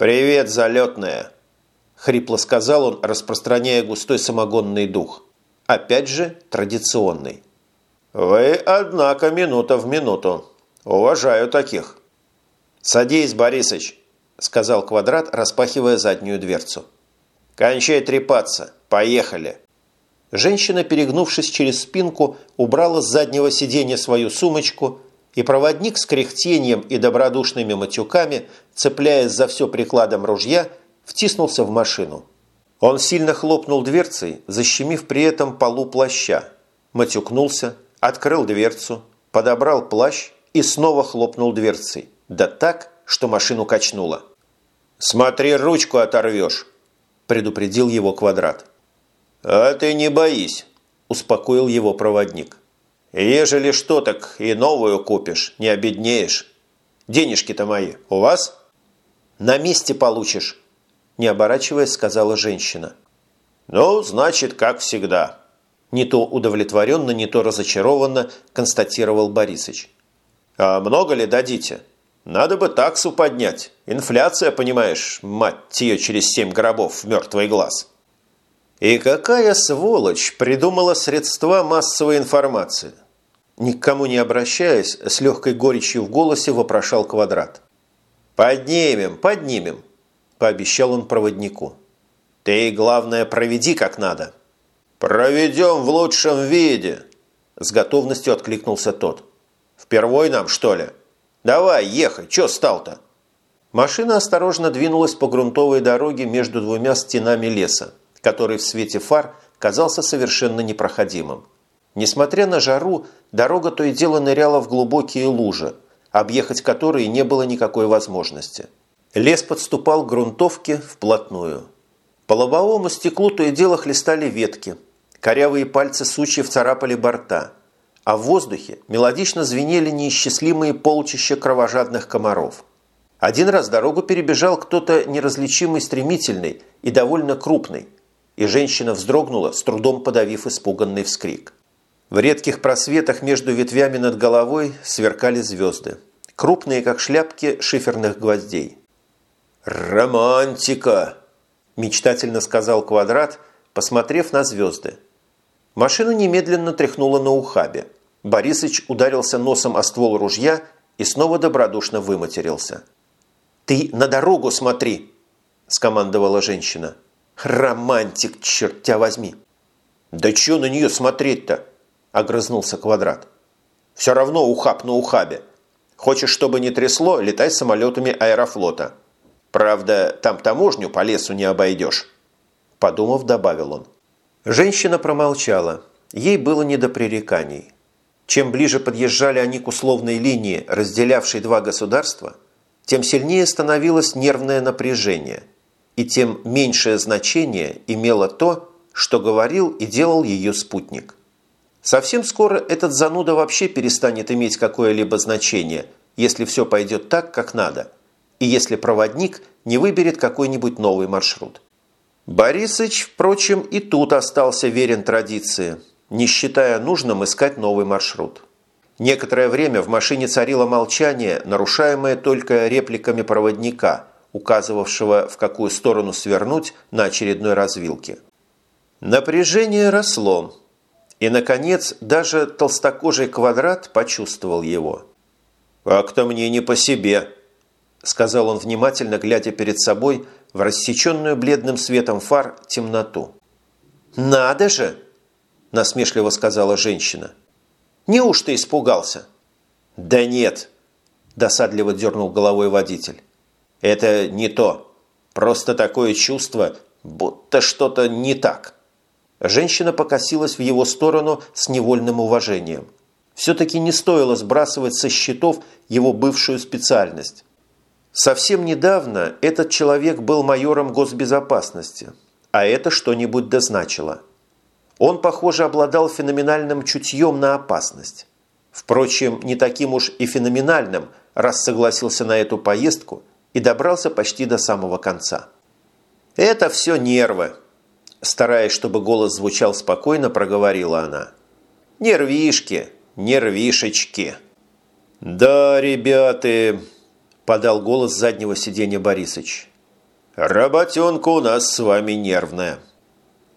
«Привет, залетная!» – хрипло сказал он, распространяя густой самогонный дух. Опять же, традиционный. «Вы, однако, минута в минуту. Уважаю таких». «Садись, Борисыч», – сказал Квадрат, распахивая заднюю дверцу. «Кончай трепаться. Поехали». Женщина, перегнувшись через спинку, убрала с заднего сиденья свою сумочку, и проводник с кряхтением и добродушными матюками, цепляясь за все прикладом ружья, втиснулся в машину. Он сильно хлопнул дверцей, защемив при этом полу плаща, матюкнулся, открыл дверцу, подобрал плащ и снова хлопнул дверцей, да так, что машину качнуло. «Смотри, ручку оторвешь!» – предупредил его квадрат. «А ты не боись», – успокоил его проводник. «Ежели что, так и новую купишь, не обеднеешь. Денежки-то мои у вас?» «На месте получишь», – не оборачиваясь, сказала женщина. «Ну, значит, как всегда», – не то удовлетворенно, не то разочарованно констатировал Борисыч. «А много ли дадите? Надо бы таксу поднять. Инфляция, понимаешь, мать ее через семь гробов в мертвый глаз». И какая сволочь придумала средства массовой информации? Никому не обращаясь, с легкой горечью в голосе вопрошал Квадрат. «Поднимем, поднимем», – пообещал он проводнику. «Ты, главное, проведи как надо». «Проведем в лучшем виде», – с готовностью откликнулся тот. «Впервой нам, что ли? Давай, ехай, чё стал-то?» Машина осторожно двинулась по грунтовой дороге между двумя стенами леса который в свете фар казался совершенно непроходимым. Несмотря на жару, дорога то и дело ныряла в глубокие лужи, объехать которые не было никакой возможности. Лес подступал к грунтовке вплотную. По лобовому стеклу то и дело хлестали ветки, корявые пальцы сучьев царапали борта, а в воздухе мелодично звенели неисчислимые полчища кровожадных комаров. Один раз дорогу перебежал кто-то неразличимый стремительный и довольно крупный – и женщина вздрогнула, с трудом подавив испуганный вскрик. В редких просветах между ветвями над головой сверкали звезды, крупные, как шляпки шиферных гвоздей. «Романтика!» – мечтательно сказал Квадрат, посмотрев на звезды. Машину немедленно тряхнуло на ухабе. Борисыч ударился носом о ствол ружья и снова добродушно выматерился. «Ты на дорогу смотри!» – скомандовала женщина. Романтик, черт тебя возьми. Да что на нее смотреть-то? Огрызнулся Квадрат. Все равно ухаб на ухабе. Хочешь, чтобы не трясло, летай самолетами аэрофлота. Правда, там таможню по лесу не обойдешь. Подумав, добавил он. Женщина промолчала. Ей было не до пререканий. Чем ближе подъезжали они к условной линии, разделявшей два государства, тем сильнее становилось нервное напряжение – и тем меньшее значение имело то, что говорил и делал ее спутник. Совсем скоро этот зануда вообще перестанет иметь какое-либо значение, если все пойдет так, как надо, и если проводник не выберет какой-нибудь новый маршрут. Борисыч, впрочем, и тут остался верен традиции, не считая нужным искать новый маршрут. Некоторое время в машине царило молчание, нарушаемое только репликами проводника – указывавшего, в какую сторону свернуть на очередной развилке. Напряжение росло, и, наконец, даже толстокожий квадрат почувствовал его. «Как-то мне не по себе», – сказал он внимательно, глядя перед собой в рассеченную бледным светом фар темноту. «Надо же!» – насмешливо сказала женщина. «Неужто испугался?» «Да нет!» – досадливо дернул головой водитель. Это не то. Просто такое чувство, будто что-то не так. Женщина покосилась в его сторону с невольным уважением. Все-таки не стоило сбрасывать со счетов его бывшую специальность. Совсем недавно этот человек был майором госбезопасности, а это что-нибудь дозначило. Он, похоже, обладал феноменальным чутьем на опасность. Впрочем, не таким уж и феноменальным, раз согласился на эту поездку и добрался почти до самого конца. «Это все нервы», – стараясь, чтобы голос звучал спокойно, проговорила она. «Нервишки, нервишечки». «Да, ребята», – подал голос заднего сиденья Борисыч. Работенка у нас с вами нервная.